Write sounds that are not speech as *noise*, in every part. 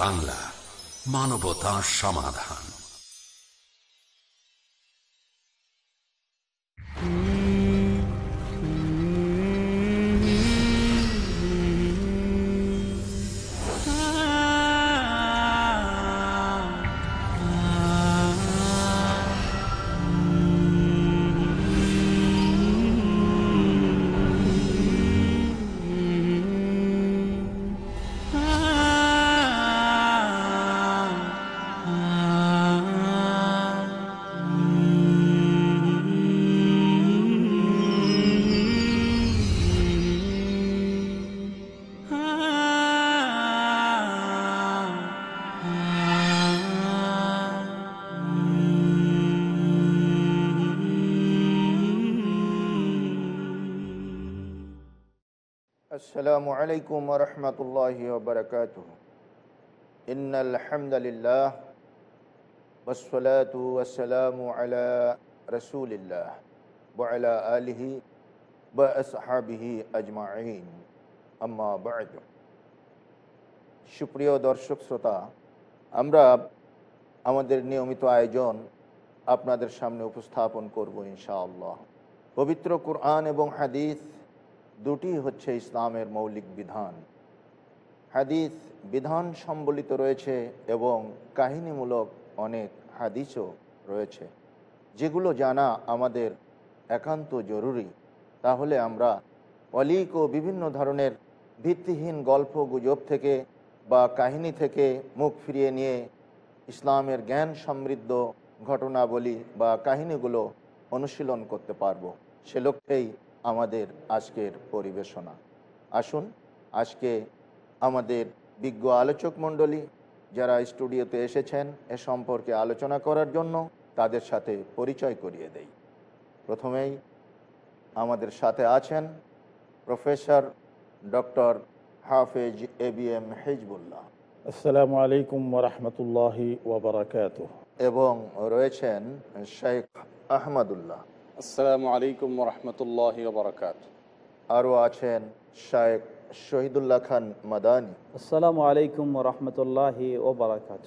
বাংলা মানবতা সমাধান। السلام عليكم ورحمة الله وبركاته إن الحمد لله والصلاة والسلام على رسول الله وعلى آله وأصحابه أجمعين أما بعد সুপ্রিয় দর্শক শ্রোতা আমরা আমাদের নিয়মিত আয়োজন আপনাদের সামনে উপস্থাপন করব ইনশাআল্লাহ পবিত্র কোরআন এবং হাদিস দুটি হচ্ছে ইসলামের মৌলিক বিধান। হাদিস বিধান সম্বলিত রয়েছে এবং কাহিনীমূলক অনেক হাদিসও রয়েছে। যেগুলো জানা আমাদের একান্ত জরুরি। তাহলে আমরা অলিক ও বিভিন্ন ধরনের ভিত্তিহীন গল্প গুজব থেকে বা কাহিনী থেকে মুখ ফিরিয়ে নিয়ে ইসলামের জ্ঞান সমৃদ্ধ ঘটনাবলী বা কাহিনীগুলো অনুশীলন করতে পারব। সে লক্ষ্যেই আমাদের আজকের পরিবেশনা। আসুন আজকে আমাদের বিজ্ঞ আলোচক মণ্ডলী যারা স্টুডিওতে এসেছেন এ সম্পর্কে আলোচনা করার জন্য তাদের সাথে পরিচয় করিয়ে দেই। প্রথমেই আমাদের সাথে আছেন professor doctor Hafez A B M Hezbollah. আসসালামু আলাইকুম ওরহমতুল্লাহি ওবরাকাত এবং রয়েছেন শেখ আহমদুল্লাহ। আসসালামু আলাইকুম রহমতুল্লাহ বরকাত আরও আছেন শেখ শহীদুল্লাহ খান মাদানী। আসসালামু আলাইকুম রহমতুল্লাহি ও বারাকাত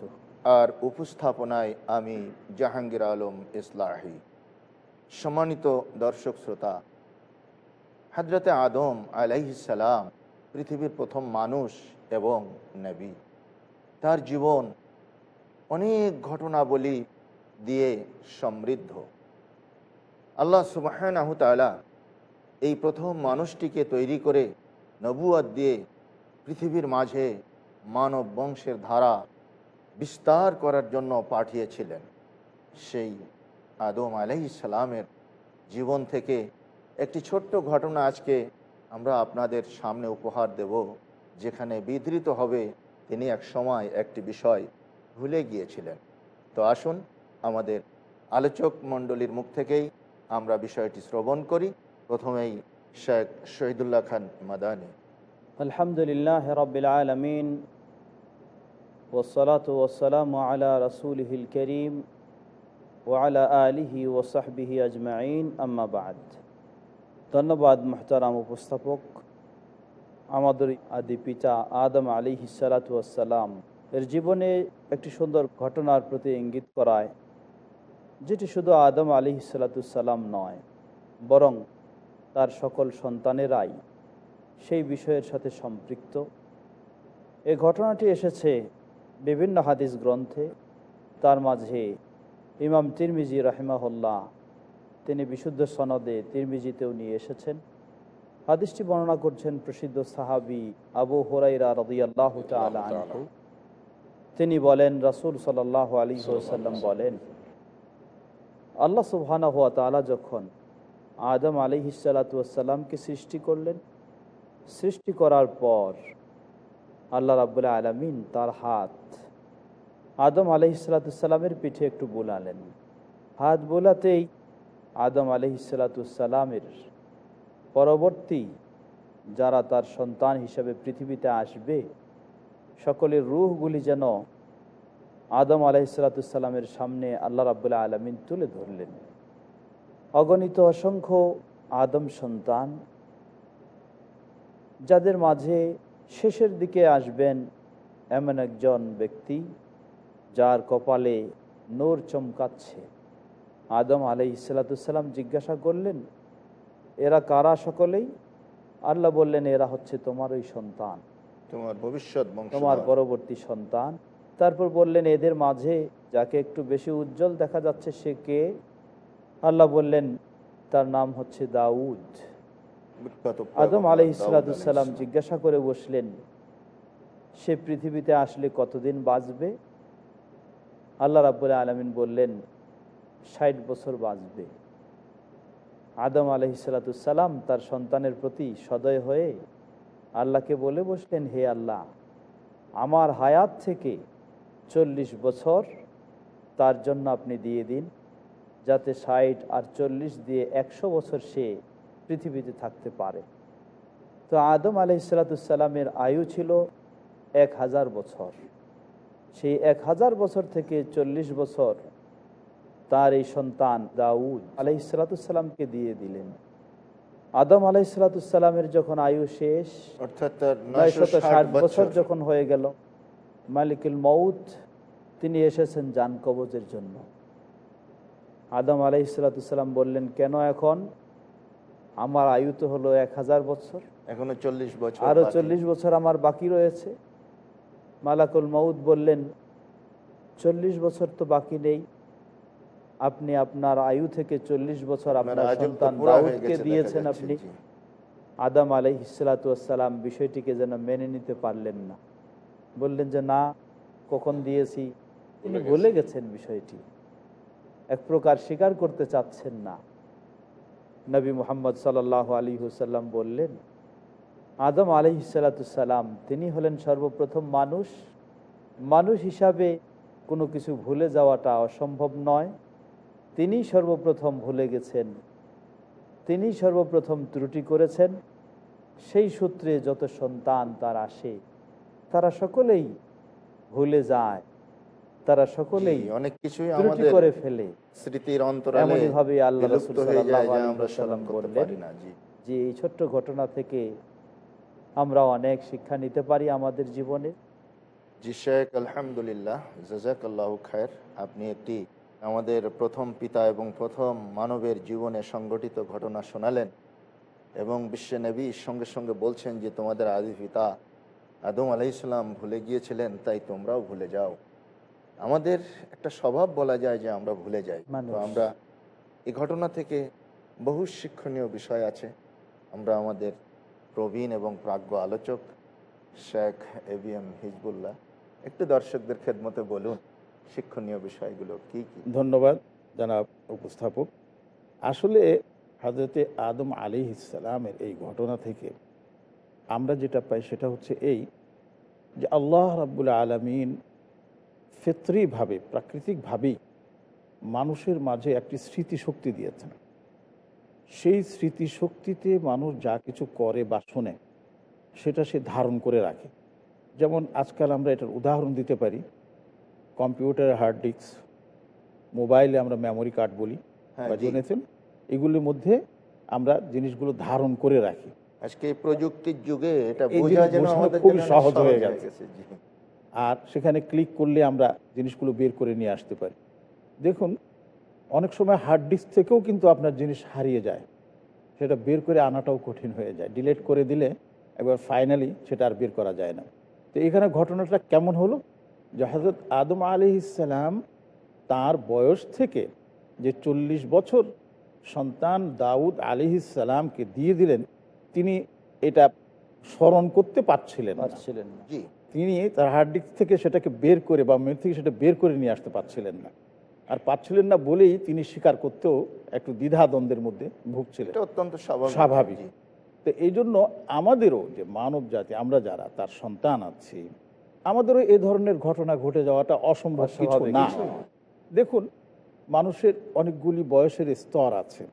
আর উপস্থাপনায় আমি জাহাঙ্গীর আলম ইসলাহি। সম্মানিত দর্শক শ্রোতা হজরতে আদম আলাইসালাম পৃথিবীর প্রথম মানুষ এবং নবী। তার জীবন অনেক ঘটনাবলী দিয়ে সমৃদ্ধ। আল্লাহ সুবাহ এই প্রথম মানুষটিকে তৈরি করে নবুয়াদ দিয়ে পৃথিবীর মাঝে মানব বংশের ধারা বিস্তার করার জন্য পাঠিয়েছিলেন। সেই আদম আলাহি জীবন থেকে একটি ছোট্ট ঘটনা আজকে আমরা আপনাদের সামনে উপহার দেব, যেখানে বিধৃত হবে তিনি এক সময় একটি বিষয় ভুলে গিয়েছিলেন। তো আসুন আমাদের আলোচক মণ্ডলীর মুখ থেকেই আমরা বিষয়টি শ্রবণ করি। প্রথমেই শেখ শহীদুল্লাহ খান মাদানী। আলহামদুলিল্লাহ রবিল আলমিন ওসলাত ওসালাম আলা রসুলহিল করিম ওয়ালা আলিহি ওসাহবিহি আজমাইন। আম্মাবাদ ধন্যবাদ মোহতারাম উপস্থাপক। আমাদের আদি পিতা আদম আলী হিসালাতাম এর জীবনে একটি সুন্দর ঘটনার প্রতি ইঙ্গিত করায়। যেটি শুধু আদম আলী হিসালাতুসাল্লাম নয় বরং তার সকল সন্তানেরাই সেই বিষয়ের সাথে সম্পৃক্ত। এই ঘটনাটি এসেছে বিভিন্ন হাদিস গ্রন্থে। তার মাঝে ইমাম তিরমিজি রাহিমাহুল্লাহ তিনি বিশুদ্ধ সনদে তিরমিজিতেও নিয়ে এসেছেন। হাদিসটি বর্ণনা করছেন প্রসিদ্ধ সাহাবি আবু হরাইরা রদিয়াল্লাহ তিনি বলেন রাসুল সাল্লাহ আলী সাল্লাম বলেন আল্লাহ সুবহানা হুয়া তালা যখন আদম আলি হিসালাতামকে সৃষ্টি করলেন, সৃষ্টি করার পর আল্লাহ রাবুল্লাহ আলমিন তার হাত আদম আলহিসাল্লাতুসাল্লামের পিঠে একটু বোলালেন। হাত বোলাতেই আদম আলহিসাল্লাতুসাল্লামের পরবর্তী যারা তার সন্তান হিসাবে পৃথিবীতে আসবে, সকলের রুহগুলি যেন আদম আলাইসালাতুসাল্লামের সামনে আল্লাহ রাবুল্লাহ আলমিন তুলে ধরলেন। অগণিত অসংখ্য আদম সন্তান যাদের মাঝে শেষের দিকে আসবেন এমন একজন ব্যক্তি যার কপালে নোর চমকাচ্ছে। আদম আলাই ইসালাতুসাল্লাম জিজ্ঞাসা করলেন এরা কারা সকলেই? আল্লাহ বললেন এরা হচ্ছে তোমার ওই সন্তান। তোমার ভবিষ্যৎ তোমার পরবর্তী সন্তান। তারপর বললেন, এদের মাঝে যাকে একটু বেশি উজ্জ্বল দেখা যাচ্ছে সে কে? আল্লাহ বললেন, তার নাম হচ্ছে দাউদ। আদম আলাইহিসসালাম। জিজ্ঞাসা করে বসলেন, সে পৃথিবীতে আসলে কতদিন বাঁচবে? আল্লাহ রাবুল্লাহ আলমিন বললেন, ষাট বছর বাঁচবে। আদম আলহিসাল্লাতুসাল্লাম তার সন্তানের প্রতি সদয় হয়ে আল্লাহকে বলে বসলেন, হে আল্লাহ, আমার হায়াত থেকে চল্লিশ বছর তার জন্য আপনি দিয়ে দিন যাতে ষাট আর চল্লিশ দিয়ে একশো বছর সে পৃথিবীতে থাকতে পারে। তো আদম আলহিসাল্লাতুসাল্লামের আয়ু ছিল এক হাজার বছর। সেই এক হাজার বছর থেকে চল্লিশ বছর তার এই সন্তান দাউদ আলহিসাল্লাতুসাল্লামকে দিয়ে দিলেন। আদম আলহিসাল্লাতুসাল্লামের যখন আয়ু শেষ অর্থাৎ তার নয়শত 960 ষাট বছর বছর। যখন হয়ে গেল মালিকুল মৌত তিনি এসেছেন যান কবজের জন্য। আদম আলাইসালাতুসাল্লাম বললেন কেন এখন? আমার আয়ু তো হলো এক হাজার বছর। এখনও চল্লিশ বছর আরও চল্লিশ বছর আমার বাকি রয়েছে। মালাকুল মৌদ বললেন চল্লিশ বছর তো বাকি নেই। আপনি আপনার আয়ু থেকে চল্লিশ বছর আপনার সন্তান দাউদকে দিয়েছেন আপনি। আদাম আলাই হিসালাতাম বিষয়টিকে যেন মেনে নিতে পারলেন না। বললেন যে না কখন দিয়েছি? তিনি ভুলে গেছেন বিষয়টি। এক প্রকার স্বীকার করতে চাচ্ছেন না। নবী মোহাম্মদ সাল্লাহ আলী হুসাল্লাম বললেন আদম আলি সালাতাম তিনি হলেন সর্বপ্রথম মানুষ। মানুষ হিসাবে কোনো কিছু ভুলে যাওয়াটা অসম্ভব নয়। তিনি সর্বপ্রথম ভুলে গেছেন। তিনি সর্বপ্রথম ত্রুটি করেছেন। সেই সূত্রে যত সন্তান তার আসে তারা সকলেই ভুলে যায়। তারা সকলেই অনেক কিছুই আমাদের করে ফেলে। স্মৃতির অন্তরালে এমনই ভাবে আল্লাহ রাসূল সাল্লাল্লাহু আলাইহি ওয়াসাল্লাম বললেন। যে এই ছোট্ট ঘটনা থেকে আমরা অনেক শিক্ষা নিতে পারি আমাদের জীবনে। জি শেখ আলহামদুলিল্লাহ জাজাকাল্লাহ খায়ের। আপনি একটি আমাদের প্রথম পিতা এবং প্রথম মানবের জীবনে সংগঠিত ঘটনা শোনালেন এবং বিশ্ব নবী সঙ্গে সঙ্গে বলছেন যে তোমাদের আদি পিতা আদম আলাইসাল্লাম ভুলে গিয়েছিলেন তাই তোমরাও ভুলে যাও। আমাদের একটা স্বভাব বলা যায় যে আমরা ভুলে যাই। মানুষ। তো আমরা এই ঘটনা থেকে বহু শিক্ষণীয় বিষয় আছে। আমরা আমাদের প্রবীণ এবং প্রাজ্ঞ আলোচক Sheikh A B M Hizbullah একটু দর্শকদের খেদমতে বলুন শিক্ষণীয় বিষয়গুলো কি কি? ধন্যবাদ জানাব উপস্থাপক। আসলে হজরতে আদম আলী ইসালামের এই ঘটনা থেকে আমরা যেটা পাই সেটা হচ্ছে এই যে আল্লাহ রাব্বুল আলমিন ফিতরিভাবে প্রাকৃতিকভাবেই মানুষের মাঝে একটি স্মৃতিশক্তি দিয়েছেন। সেই স্মৃতিশক্তিতে মানুষ যা কিছু করে বা শোনে সেটা সে ধারণ করে রাখে। যেমন আজকাল আমরা এটার উদাহরণ দিতে পারি। কম্পিউটারের হার্ড ডিস্ক মোবাইলে আমরা মেমোরি কার্ড বলি হ্যাঁ, বা জেনেছেন? এগুলির মধ্যে আমরা জিনিসগুলো ধারণ করে রাখি। আজকে প্রযুক্তির যুগে এটা বোঝা যেন খুবই সহজ হয়ে গেছে। আর সেখানে ক্লিক করলে আমরা জিনিসগুলো বের করে নিয়ে আসতে পারি। দেখুন অনেক সময় হার্ড ডিস্ক থেকেও কিন্তু আপনার জিনিস হারিয়ে যায়। সেটা বের করে আনাটাও কঠিন হয়ে যায়। ডিলেট করে দিলে একবার ফাইনালি সেটা আর বের করা যায় না। তো এখানে ঘটনাটা কেমন হলো? যে হজরত আদম আলি ইসালাম তার বয়স থেকে যে চল্লিশ বছর সন্তান দাউদ আলি ইসালামকে দিয়ে দিলেন তিনি এটা স্মরণ করতে পারছিলেন পারছিলেন জি। তিনি তার হার্ড ডিস্ক থেকে সেটাকে বের করে বা মেমোরি থেকে সেটা বের করে নিয়ে আসতে পারছিলেন না। আর পারছিলেন না বলেই তিনি স্বীকার করতেও একটু দ্বিধাদ্বন্দ্বের মধ্যে ভুগছিলেন। এটা অত্যন্ত স্বাভাবিক। তো এই জন্য আমাদেরও যে মানব জাতি আমরা যারা তার সন্তান আছি আমাদেরও এ ধরনের ঘটনা ঘটে যাওয়াটা অসম্ভব কিছু না। দেখুন মানুষের অনেকগুলি বয়সের স্তর আছে।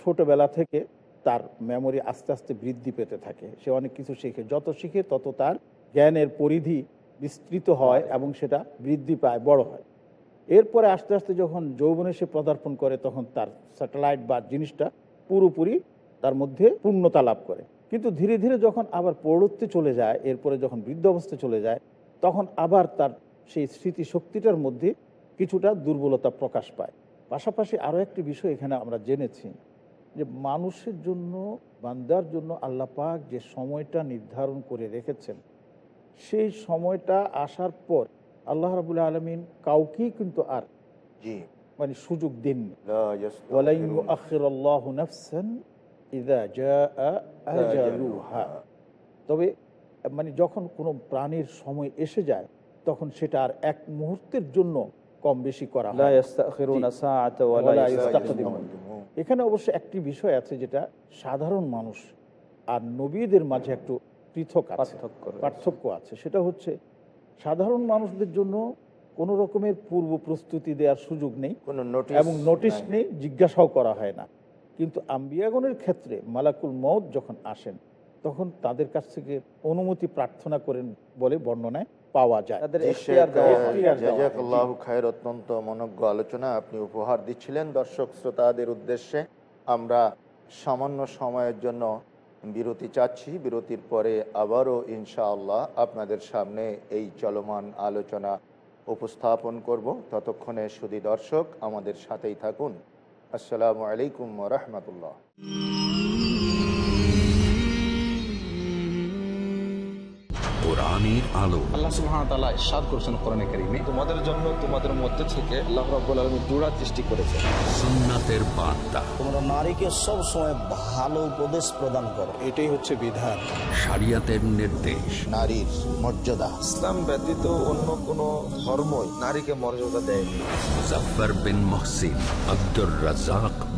ছোটবেলা থেকে তার মেমোরি আস্তে আস্তে বৃদ্ধি পেতে থাকে। সে অনেক কিছু শিখে যত শিখে তত তার জ্ঞানের পরিধি বিস্তৃত হয় এবং সেটা বৃদ্ধি পায়, বড় হয়। এরপরে আস্তে আস্তে যখন যৌবনে সে পদার্পণ করে, তখন তার স্যাটেলাইট বা জিনিসটা পুরোপুরি তার মধ্যে পূর্ণতা লাভ করে। কিন্তু ধীরে ধীরে যখন আবার প্রৌঢ়ত্বে চলে যায়, এরপরে যখন বৃদ্ধ অবস্থায় চলে যায়, তখন আবার তার সেই স্মৃতিশক্তিটার মধ্যে কিছুটা দুর্বলতা প্রকাশ পায়। পাশাপাশি আরও একটি বিষয় এখানে আমরা জেনেছি যে মানুষের জন্য, বান্দার জন্য আল্লাহ পাক যে সময়টা নির্ধারণ করে রেখেছেন সেই সময়টা আসার পর আল্লাহ রাবুল আলমিন কাউকেই কিন্তু আর মানে সুযোগ আজালুহা। তবে মানে যখন কোনো প্রাণীর সময় এসে যায় তখন সেটা আর এক মুহূর্তের জন্য কম বেশি করা। এখানে অবশ্য একটি বিষয় আছে যেটা সাধারণ মানুষ আর নবীদের মাঝে একটু পৃথক আছে পার্থক্য আছে। সেটা হচ্ছে সাধারণ মানুষদের জন্য কোনো রকমের পূর্ব প্রস্তুতি দেওয়ার সুযোগ নেই এবং নোটিশ নেই। জিজ্ঞাসাও করা হয় না। কিন্তু আম্বিয়াগণের ক্ষেত্রে মালাকুল মৌত যখন আসেন তখন তাদের কাছ থেকে অনুমতি প্রার্থনা করেন বলে বর্ণনায় পাওয়া যায়। খায়ের অত্যন্ত মনজ্ঞ আলোচনা আপনি উপহার দিচ্ছিলেন। দর্শক শ্রোতাদের উদ্দেশ্যে আমরা সামান্য সময়ের জন্য বিরতি চাচ্ছি। বিরতির পরে আবারও ইনশাআল্লাহ আপনাদের সামনে এই চলমান আলোচনা উপস্থাপন করব। ততক্ষণে শুধু দর্শক আমাদের সাথেই থাকুন। আসসালামু আলাইকুম রহমতুল্লাহ। কোরআনের আলো। আল্লাহ সুবহানাহু ওয়া তাআলা ইরশাদ করেছেন কোরআনে কারীমে। তোমাদের জন্য তোমাদের মধ্যে থেকে আল্লাহ রাব্বুল আলামিন জোড়া সৃষ্টি করেছেন। সুন্নাতের বার্তা। তোমরা নারীকে সব সময় ভালো উপদেশ প্রদান করো। এটাই হচ্ছে বিধান। শরিয়াতের নির্দেশ। নারীর মর্যাদা। ইসলাম ব্যতীত অন্য কোন ধর্মই নারীকে মর্যাদা দেয়নি। Muzaffar bin Mohsin Abdur Razzaq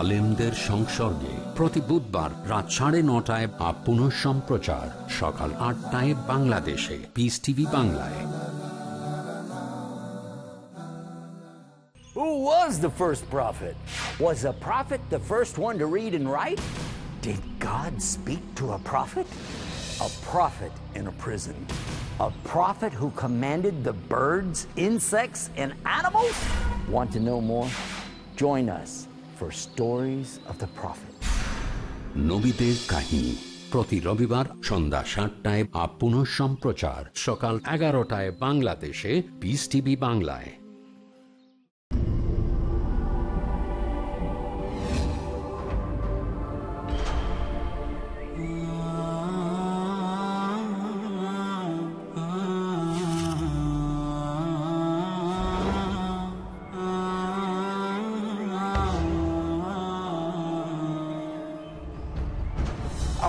আলেমদের সংসর্গে প্রতি বুধবার রাত সাড়ে নটায় বা পুনঃ সম্প্রচার সকাল আটটায় বাংলাদেশে পিস টিভি বাংলায় Who was the first prophet? Was a prophet the first one to read and write? Did God speak to a prophet? A prophet in a prison. A prophet who commanded the birds, insects, and animals? Want to know more? Join us for Stories of the Prophet. নবীদের কাহিনী। প্রতি রবিবার সন্ধ্যা সাতটায় বা সম্প্রচার সকাল এগারোটায় বাংলাদেশে পিস টিভি বাংলায়।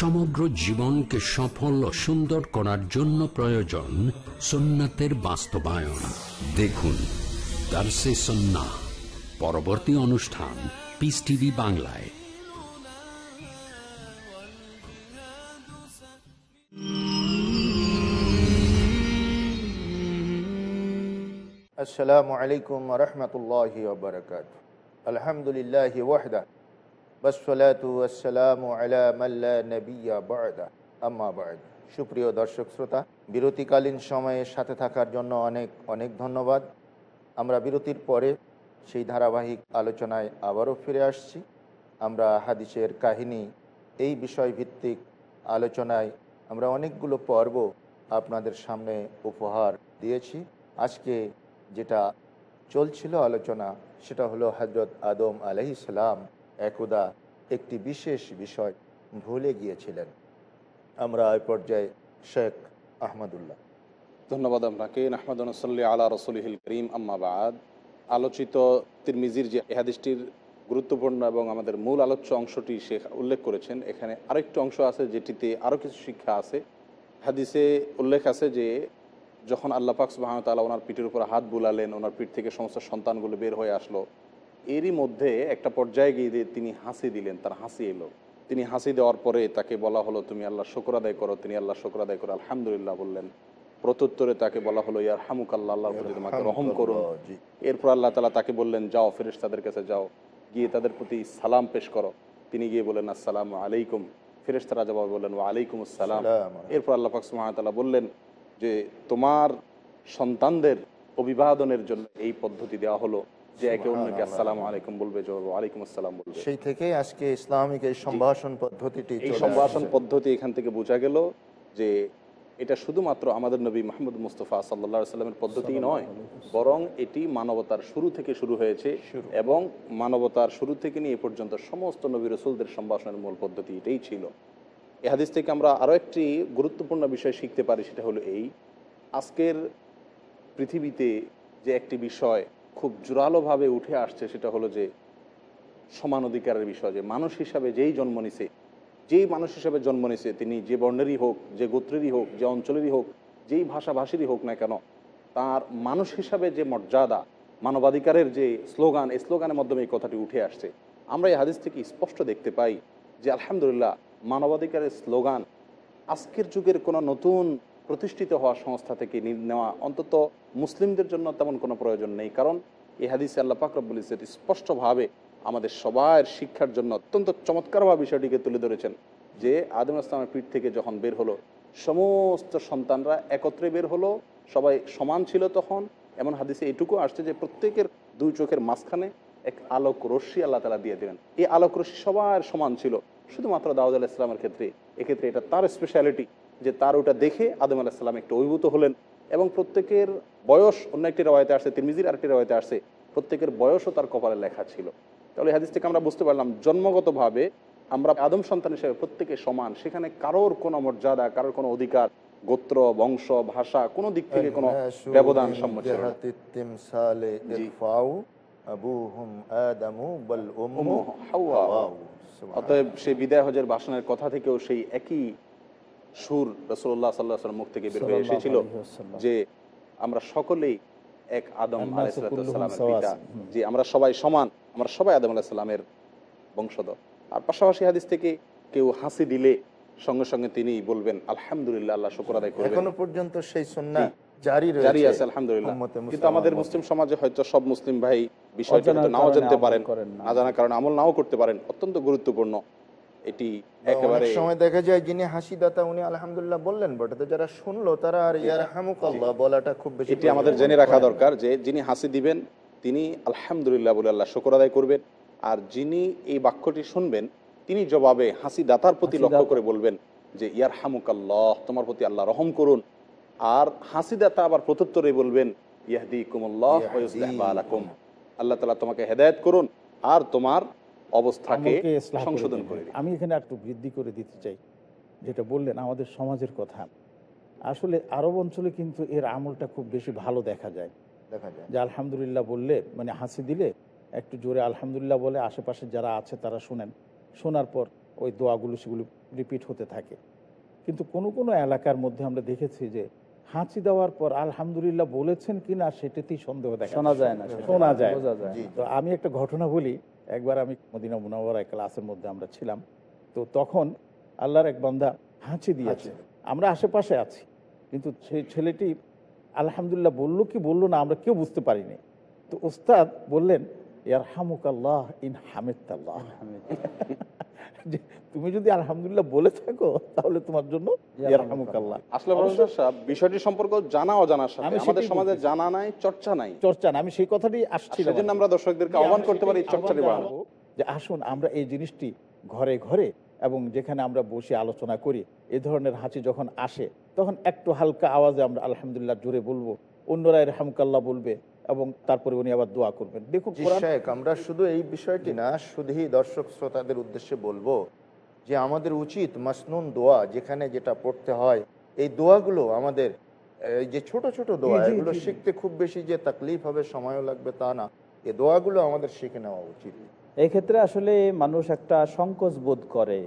সমগ্র জীবনকে সফল ও সুন্দর করার জন্য প্রয়োজন সুন্নাতের বাস্তবায়ন। দেখুন, দার্সে সন্না, পরবর্তী অনুষ্ঠান পিস টিভি বাংলায়। আসসালামু আলাইকুম রহমতুল্লাহ আলহামদুলিল্লাহ সুপ্রিয় দর্শক শ্রোতা, বিরতিকালীন সময়ে সাথে থাকার জন্য অনেক অনেক ধন্যবাদ। আমরা বিরতির পরে সেই ধারাবাহিক আলোচনায় আবারও ফিরে আসছি। আমরা হাদিসের কাহিনী এই বিষয়ভিত্তিক আলোচনায় আমরা অনেকগুলো পর্ব আপনাদের সামনে উপহার দিয়েছি। আজকে যেটা চলছিল আলোচনা, সেটা হলো হজরত আদম আলহি সালাম একদা একটি বিশেষ বিষয় ভুলে গিয়েছিলেন। আমরা এই পর্যায়ে শেখ আহমদুল্লাহ। ধন্যবাদ আপনাকে। নাহমাদুল্লি আলা রসুলহিল করিম আম্মাবাদ আলোচিত তিরমিজির যে এহাদিসটির গুরুত্বপূর্ণ এবং আমাদের মূল আলোচ্য অংশটি সে উল্লেখ করেছেন, এখানে আরেকটি অংশ আছে যেটিতে আরও কিছু শিক্ষা আছে। হাদিসে উল্লেখ আছে যে যখন আল্লাহ পাক সুবাহতাল্লাহ ওনার পিঠের উপর হাত বুলালেন, ওনার পিঠ থেকে সমস্ত সন্তানগুলো বের হয়ে আসলো এরই মধ্যে একটা পর্যায়ে গিয়ে তিনি হাসি দিলেন তার হাসি এলো। তিনি হাসি দেওয়ার পরে তাকে বলা হলো তুমি আল্লাহ শকর আদায় করো। তিনি আল্লাহ শকর আদায় করো আলহামদুলিল্লাহ বললেন। প্রত্যুত্তরে তাকে বলা হলো ইয়ার হামুক আল্লাহ আল্লাহর প্রতি তোমাকে রহম করুন। জি। এরপর আল্লাহ তালা তাকে বললেন যাও ফেরেশ তাদের কাছে যাও। গিয়ে তাদের প্রতি সালাম পেশ করো। তিনি গিয়ে বললেন আসসালাম আলাইকুম। ফেরেশ তারা জবাব বললেন ওয়া আলাইকুম আসসালাম এরপর আল্লাহ সুবহানাহু বললেন যে তোমার সন্তানদের অভিবাদনের জন্য এই পদ্ধতি দেওয়া হলো। যে একে অন্যকে আসসালামু আলাইকুম বলবে আসসালাম বলবে। সেই থেকেই আজকে ইসলামিক এই সম্ভাষণ পদ্ধতিটি এই সম্ভাষণ পদ্ধতি এখান থেকে বোঝা গেল যে এটা শুধুমাত্র আমাদের নবী মাহমুদ মুস্তফা সাল্লা সাল্লামের পদ্ধতি নয় বরং এটি মানবতার শুরু থেকে শুরু হয়েছে এবং মানবতার শুরু থেকে নিয়ে এ পর্যন্ত সমস্ত নবী রসুলদের সম্ভাষণের মূল পদ্ধতি এটাই ছিল। এ হাদিস থেকে আমরা আরও একটি গুরুত্বপূর্ণ বিষয় শিখতে পারি সেটা হলো এই আজকের পৃথিবীতে যে একটি বিষয় খুব জোরালোভাবে উঠে আসছে সেটা হলো যে সমান অধিকারের বিষয়, যে মানুষ হিসাবে যেই জন্ম নিছে, যেই মানুষ হিসাবে জন্ম নিছে, তিনি যে বর্ণেরই হোক, যে গোত্রেরই হোক, যে অঞ্চলেরই হোক, যেই ভাষাভাষীরই হোক না কেন, তার মানুষ হিসাবে যে মর্যাদা, মানবাধিকারের যে স্লোগান, এই স্লোগানের মাধ্যমে এই কথাটি উঠে আসছে। আমরা এই হাদিস থেকে স্পষ্ট দেখতে পাই যে আলহামদুলিল্লাহ, মানবাধিকারের স্লোগান আজকের যুগের কোনো নতুন প্রতিষ্ঠিত হওয়া সংস্থা থেকে নেওয়া অন্তত মুসলিমদের জন্য তেমন কোনো প্রয়োজন নেই, কারণ এ হাদিসে আল্লাহ পাকরবুল ইসের স্পষ্টভাবে আমাদের সবার শিক্ষার জন্য অত্যন্ত চমৎকারভাবে বিষয়টিকে তুলে ধরেছেন যে আদম ইসলামের পিঠ থেকে যখন বের হলো, সমস্ত সন্তানরা একত্রে বের হলো, সবাই সমান ছিল তখন। এমন হাদিসে এটুকু আসছে যে প্রত্যেকের দুই চোখের মাঝখানে এক আলোক রশ্মি আল্লাহ তালা দিয়ে দিলেন। এই আলোক রশ্মি সবার সমান ছিল। শুধুমাত্র দাউদ আলাহ ইসলামের ক্ষেত্রে, এক্ষেত্রে এটা তার স্পেশালিটি যে তার ওটা দেখে আদম আলাহিসাল্লাম একটু অভিভূত হলেন এবং প্রত্যেকের বয়স অন্য একটি রওয়ায়তে আসছে তিরমিজির আরেকটি রওয়ায়তে আসছে প্রত্যেকের বয়সও তার কপালে লেখা ছিল। তাহলে হাদিস থেকে আমরা বুঝতে পারলাম জন্মগতভাবে আমরা আদম সন্তান হিসেবে প্রত্যেকে সমান সেখানে কারোর কোনো মর্যাদা কারোর কোনো অধিকার গোত্র বংশ ভাষা কোনো দিক থেকে কোনো ব্যবধান অতএব সেই বিদায় হজের বাসনের কথা থেকেও সেই একই সুর রসুল্লাহ সাল্লাহ মুখ থেকে বের হয়ে এসেছিল যে আমরা সকলেই এক আদম আলাইসালামের পিতা। যে আমরা সবাই সমান আমরা সবাই আদম আলাহিসাল্লামের বংশধর। আর পাশাপাশি হাদিস থেকে কেউ হাসি দিলে সঙ্গে সঙ্গে তিনি বলবেন আলহামদুলিল্লাহ আল্লাহ শুকর আদায় করবেন। এখনও পর্যন্ত সেই সুন্নাহ জারি রয়েছে জারি আছে আলহামদুলিল্লাহ। কিন্তু আমাদের মুসলিম সমাজে হয়তো সব মুসলিম ভাই বিষয়টি নাও জানতে পারেন। না। জানার কারণে আমল নাও করতে পারেন অত্যন্ত গুরুত্বপূর্ণ। এটি একেবারে সময় দেখা যায় যিনি হাসি দাতা উনি আলহামদুলিল্লাহ বললেন বটে যারা শুনলো তারা আর ইয়ার হামুকাল্লাহ বলাটা খুব বেশি এটি আমাদের জেনে রাখা দরকার যে যিনি হাসি দিবেন তিনি আলহামদুলিল্লাহ বলে আল্লাহ শুকর আদায় করবেন আর যিনি এই বাক্যটি শুনবেন তিনি জবাবে হাসি দাতার প্রতি লক্ষ্য করে বলবেন যে ইয়ার হামুকাল্লাহ তোমার প্রতি আল্লাহ রহম করুন। আর হাসি দাতা আবার প্রত্যুত্তরে বলবেন ইয়াহদি কুমল্লাহ আল্লাহ তালা তোমাকে হেদায়ত করুন আর তোমার অবস্থাকে সংশোধন করে আমি এখানে একটু বৃদ্ধি করে দিতে চাই। যেটা বললেন আমাদের সমাজের কথা। আসলে আরব অঞ্চলে কিন্তু এর আমলটা খুব বেশি ভালো দেখা যায়। দেখা যায়। যে আলহামদুলিল্লাহ বললে মানে হাসি দিলে একটু জোরে আলহামদুলিল্লাহ বলে আশেপাশে যারা আছে তারা শোনেন। শোনার পর ওই দোয়াগুলো সেগুলো রিপিট হতে থাকে। কিন্তু কোনো কোনো এলাকার মধ্যে আমরা দেখেছি যে হাঁচি দেওয়ার পর আলহামদুলিল্লাহ বলেছেন কিনা সেটাতেই সন্দেহ দেখা শোনা যায় না শোনা যায়। তো আমি একটা ঘটনা বলি। একবার আমি মদিনা মুনাওয়ারা ক্লাসের মধ্যে আমরা ছিলাম। তো তখন আল্লাহর এক বন্ধা হাঁচি দিয়েছে। আমরা আশেপাশে আছি কিন্তু সেই ছেলেটি আলহামদুলিল্লাহ বলল কি বলল না আমরা কেউ বুঝতে পারিনি। তো ওস্তাদ বললেন ইয়ার হামুক আল্লাহ ইন হামিদ আল্লাহ যে তুমি যদি আলহামদুলিল্লাহ বলে থাকো তাহলে তোমার জন্য ইয়ারহামুকাল্লাহ। আসলে প্রফেসর বিষয়টি সম্পর্ক জানা অজানার সাথে। আমি আমাদের সমাজে জানা নাই চর্চা নাই। চর্চা না আমি সেই কথাটাই আসছি সেজন্য আমরা দর্শকদেরকে আহ্বান করতে পারি এই চর্চাটি যে আসুন আমরা এই জিনিসটি ঘরে ঘরে এবং যেখানে আমরা বসে আলোচনা করি এ ধরনের হাঁচি যখন আসে তখন একটু হালকা আওয়াজে আমরা আলহামদুলিল্লাহ জোরে বলব। অন্যরা রহমকাল্লাহ বলবে। এবং তারপরে উনি আবার দোয়া করবেন। দেখুন আমরা শুধু এই বিষয়টি না শুধুই দর্শক শ্রোতাদের উদ্দেশ্যে বলব যে আমাদের উচিত মাসনুন দোয়া যেখানে যেটা পড়তে হয়। এই দোয়াগুলো আমাদের যে ছোট ছোট দোয়া এগুলো। শিখতে খুব বেশি যে তাকলিফ হবে সময়ও লাগবে তা না। এই দোয়াগুলো আমাদের শিখে নেওয়া উচিত। এক্ষেত্রে আসলে মানুষ একটা সংকোচ বোধ করে।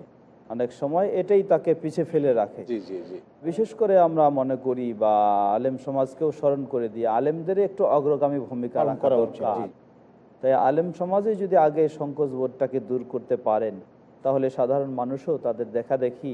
অনেক সময় এটাই তাকে পিছে ফেলে রাখে। জি জি জি। বিশেষ করে আমরা মনে করি বা আলেম সমাজকেও স্মরণ করে দিই আলেমদের একটু অগ্রগামী ভূমিকা করা দরকার। তাই আলেম সমাজে যদি আগে সংকোচ বোধটাকে দূর করতে পারেন তাহলে সাধারণ মানুষও তাদের দেখা দেখি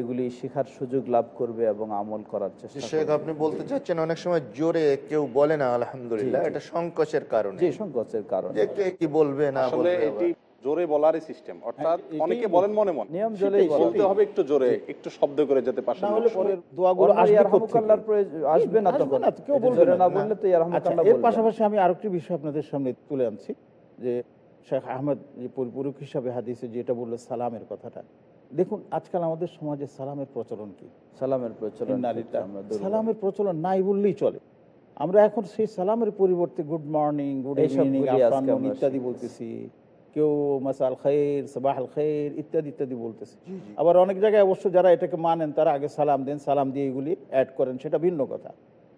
এগুলি শেখার সুযোগ লাভ করবে এবং আমল করার চেষ্টা শেখ আপনি বলতে চাচ্ছেন অনেক সময় জোরে কেউ বলে না আলহামদুলিল্লাহ। এটা সংকোচের কারণে। সংকোচের কারণে। কি বলবে না আসলে এটি আবার। জোরে বলারই সিস্টেম অর্থাৎ হ্যাঁ, অনেকে বলেন মনে মনে। নিয়ম বলা। বলতে হবে একটু জোরে একটু শব্দ করে যেতে পাশে না হলে পরে দোয়াগুলো অন্য আসবে ইয়ারহামুকাল্লাহর? প্রয়োজন- আসবে না তখন। কেউ বলবে না। বললে তো আচ্ছা ইয়ারহামুকাল্লাহ এর বলবে না। পাশাপাশি আমি আরেকটি বিষয় আপনাদের সামনে তুলে আনছি যে শেখ আহমদ যে পরিপূরক হিসাবে হাদিসে যেটা বলল সালামের কথাটা। দেখুন আজকাল আমাদের সমাজে সালামের প্রচলন কি? সালামের প্রচলন সালামের প্রচলন নাই বললেই চলে। আমরা এখন সেই সালামের পরিবর্তে good morning good evening afternoon ইত্যাদি বলতেছি। কেউ মাসাল খের সবাহ খের ইত্যাদি ইত্যাদি বলতেছে। আবার অনেক জায়গায় অবশ্য যারা এটাকে মানেন তারা আগে সালাম দেন সালাম দিয়ে এগুলি অ্যাড করেন সেটা ভিন্ন কথা।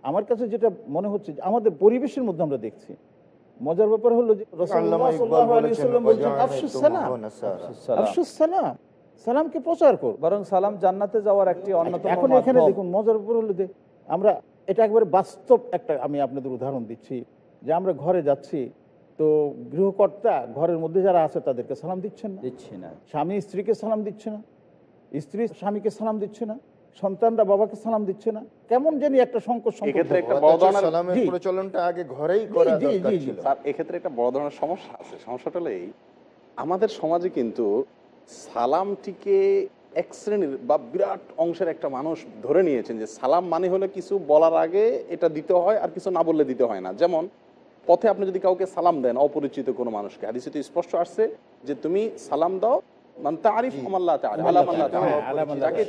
আমার কাছে যেটা মনে হচ্ছে যে আমাদের পরিবেশের মধ্যে আমরা দেখছি মজার ব্যাপার হলো সালামকে প্রচার কর। বরং সালাম জান্নাতে যাওয়ার একটি অন্যতম এখন এখানে দেখুন মজার ব্যাপার হলো যে আমরা এটা একবারে বাস্তব একটা আমি আপনাদের উদাহরণ দিচ্ছি যে আমরা ঘরে যাচ্ছি তো গৃহকর্তা ঘরের মধ্যে যারা আছে তাদেরকে সালাম দিচ্ছেন না। দিচ্ছি না। স্বামী স্ত্রীকে সালাম দিচ্ছে না। স্ত্রী স্বামীকে সালাম দিচ্ছে না। সন্তানরা বাবাকে সালাম দিচ্ছে না। কেমন জানি একটা সংকট সংকট একটা বড় ধরনের প্রচলনটা আগে ঘরেই করা এক্ষেত্রে একটা বড় ধরনের সমস্যা আছে। সমস্যাটা হলো এই আমাদের সমাজে কিন্তু সালামটিকে এক শ্রেণির বা বিরাট অংশের একটা মানুষ ধরে নিয়েছেন যে সালাম মানে হলে কিছু বলার আগে এটা দিতে হয় আর কিছু না বললে দিতে হয় না। যেমন পথে আপনি যদি কাউকে সালাম দেন অপরিচিত কোনো মানুষকে হাদিসে তো স্পষ্ট আসছে যে তুমি সালাম দাও মানে তারিফ আমাল্লাহ।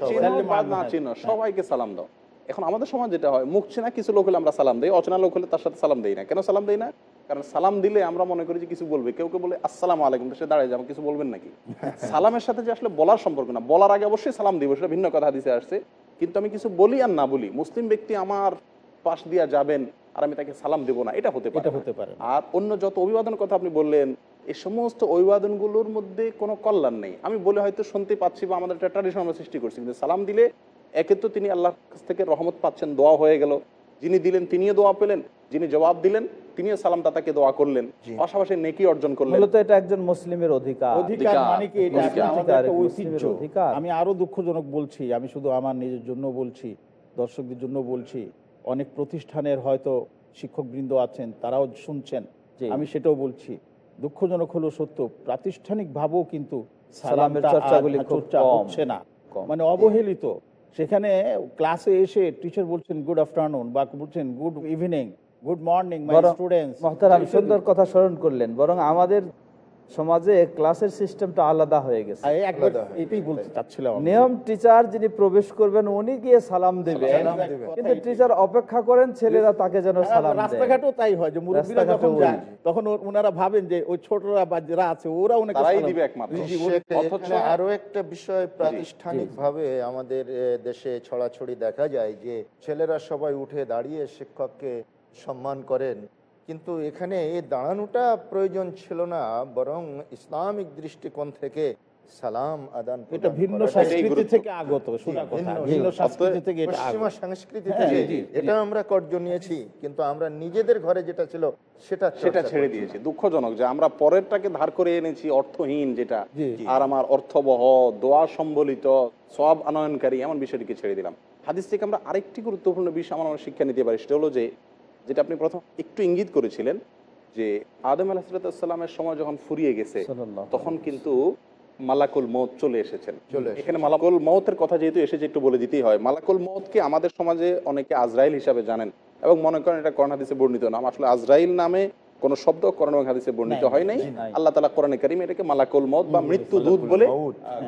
চেনো বা না চেনো সবাইকে সালাম দাও। এখন আমাদের সমাজ যেটা হয় মুখ চেনা কিছু লোক হলে আমরা সালাম দিই অচেনা লোক হলে তার সাথে সালাম দেই না। কেন সালাম দেই না? কারণ সালাম দিলে আমরা মনে করি যে কিছু বলবে। কেউ কেউ বলে আসসালাম আলাইকুম সে দাঁড়ায় যাবে কিছু বলবেন নাকি? *laughs* সালামের সাথে যে আসলে বলার সম্পর্ক না বলার আগে অবশ্যই সালাম দিব সেটা ভিন্ন কথা দিতে আসছে। কিন্তু আমি কিছু বলি আর না বলি মুসলিম ব্যক্তি আমার পাশ দিয়া যাবেন আর আমি তাকে সালাম দেবো না এটা হতে পারে হতে পারে আর অন্য যত অভিবাদন কথা আপনি বললেন এই সমস্ত অভিবাদনগুলোর মধ্যে কোনো কল্যাণ নেই। আমি বলে হয়তো শুনতে পাচ্ছি বা আমাদের একটা ট্র্যাডিশন আমরা সৃষ্টি করছি কিন্তু সালাম দিলে একে তো তিনি আল্লাহর কাছ থেকে রহমত পাচ্ছেন দোয়া হয়ে গেল। যিনি দিলেন তিনিও দোয়া পেলেন যিনি জবাব দিলেন তিনিও সালাম দাতাকে দোয়া করলেন। পাশাপাশি নেকি অর্জন করলেন। মূলত এটা একজন মুসলিমের অধিকার। অধিকার। মানে কি? এটা অধিকার, আমাদের ঐতিহ্য। অধিকার। আমি আরও দুঃখজনক বলছি আমি শুধু আমার নিজের জন্য বলছি দর্শকদের জন্য বলছি। অনেক প্রতিষ্ঠানের হয়তো শিক্ষকবৃন্দ আছেন তারাও শুনছেন। আমি সেটাও বলছি দুঃখজনক হলো সত্য প্রাতিষ্ঠানিক ভাবেও কিন্তু সালামের চর্চাগুলি চর্চা কম। হচ্ছে না মানে অবহেলিত সেখানে ক্লাসে এসে টিচার বলছেন গুড আফটারনুন বা বলছেন good evening good morning my students সুন্দর কথা স্মরণ করলেন বরং আমাদের সমাজে ক্লাসের সিস্টেমটা আলাদা হয়ে গেছে। একবার আলাদা হয়ে এটাই বলতে চাচ্ছিলাম নিয়ম টিচার যিনি প্রবেশ করবেন উনি গিয়ে সালাম দেবেন কিন্তু টিচার অপেক্ষা করেন ছেলেরা তাকে যেন সালাম দেয়। রাস্তাঘাটেও তাই হয় যে মুরব্বীরা যখন যায় তখন ওনারা ভাবেন যে ওই ছোটরা বা যারা আছে ওরা দিবে শেখ, অথচ- আরও একটা বিষয় প্রাতিষ্ঠানিক ভাবে আমাদের দেশে ছড়াছড়ি দেখা যায় যে ছেলেরা সবাই উঠে দাঁড়িয়ে শিক্ষককে সম্মান করেন। কিন্তু এখানে এই দাঁড়ানোটা প্রয়োজন ছিল না বরং ইসলামিক দৃষ্টিকোণ থেকে সালাম আদান এটা ভিন্ন সংস্কৃতি থেকে আগত ভিন্ন- সংস্কৃতি থেকে এটা পশ্চিমা সংস্কৃতি হ্যাঁ, থেকে। এটা আমরা কর্জ নিয়েছি কিন্তু আমরা নিজেদের ঘরে যেটা ছিল সেটা সেটা ছেড়ে দিয়েছি। দুঃখজনক যে আমরা পরেরটাকে ধার করে এনেছি অর্থহীন যেটা। আর আমার অর্থবহ দোয়া সম্বলিত সব আনয়নকারী এমন বিষয়টিকে ছেড়ে দিলাম। হাদিস থেকে আমরা আরেকটি গুরুত্বপূর্ণ বিষয় আমার আমরা শিক্ষা নিতে পারি সেটা হলো যে যেটা আপনি প্রথম একটু ইঙ্গিত করেছিলেন যে আদম আলাহিসাল্লামের সময় যখন ফুরিয়ে গেছে তখন কিন্তু মালাকুল মৌত চলে এসেছেন। এখানে মালাকুল মৌতের কথা যেহেতু এসেছে একটু বলে দিতেই হয়। মালাকুল মৌতকে আমাদের সমাজে অনেকে আজরাইল হিসাবে জানেন এবং মনে করেন এটা করোনা হাদিসে বর্ণিত নাম আসলে আজরাইল নামে কোন শব্দ হাদিসে বর্ণিত হয় নাই। আল্লাহ তালা কোরআনে কারিম এটাকে মালাকুল মৌত বা মৃত্যু দূত বলে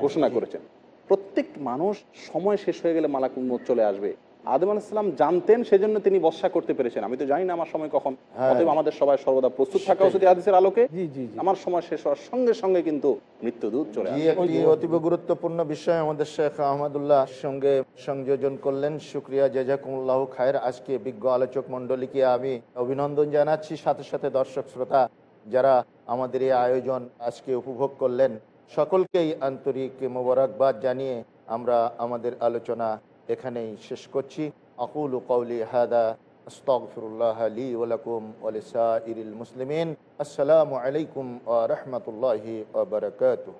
ঘোষণা করেছেন। প্রত্যেক মানুষ সময় শেষ হয়ে গেলে মালাকুল মৌত চলে আসবে। আদম আলাইসালাম জানতেন সেজন্য তিনি বর্ষা করতে পেরেছেন। আমি তো জানি না আমার সময় কখন। হ্যাঁ। অতএব আমাদের সবাই সর্বদা প্রস্তুত থাকা উচিত এই হাদিসের আলোকে। আমার সময় শেষ হওয়ার সঙ্গে সঙ্গে কিন্তু মৃত্যুদূত চলে জি একটি অতীব গুরুত্বপূর্ণ বিষয় আমাদের শেখ আহমদুল্লাহ সঙ্গে সংযোজন করলেন। শুক্রিয়া জেজাকুমুল্লাহ খায়ের। আজকে বিজ্ঞ আলোচক মন্ডলীকে আমি অভিনন্দন জানাচ্ছি। সাথে সাথে দর্শক শ্রোতা যারা আমাদের এই আয়োজন আজকে উপভোগ করলেন সকলকেই আন্তরিক মোবারকবাদ জানিয়ে আমরা আমাদের আলোচনা এখানেই শেষ করছি। আকুল কৌলি হাদা, আস্তগফিরুল্লাহ লি ওয়ালাকুম ওয়ালিসাইরিল মুসলিমিন। আসসালামু আলাইকুম ওয়া রাহমাতুল্লাহি ওয়া বারাকাতুহু।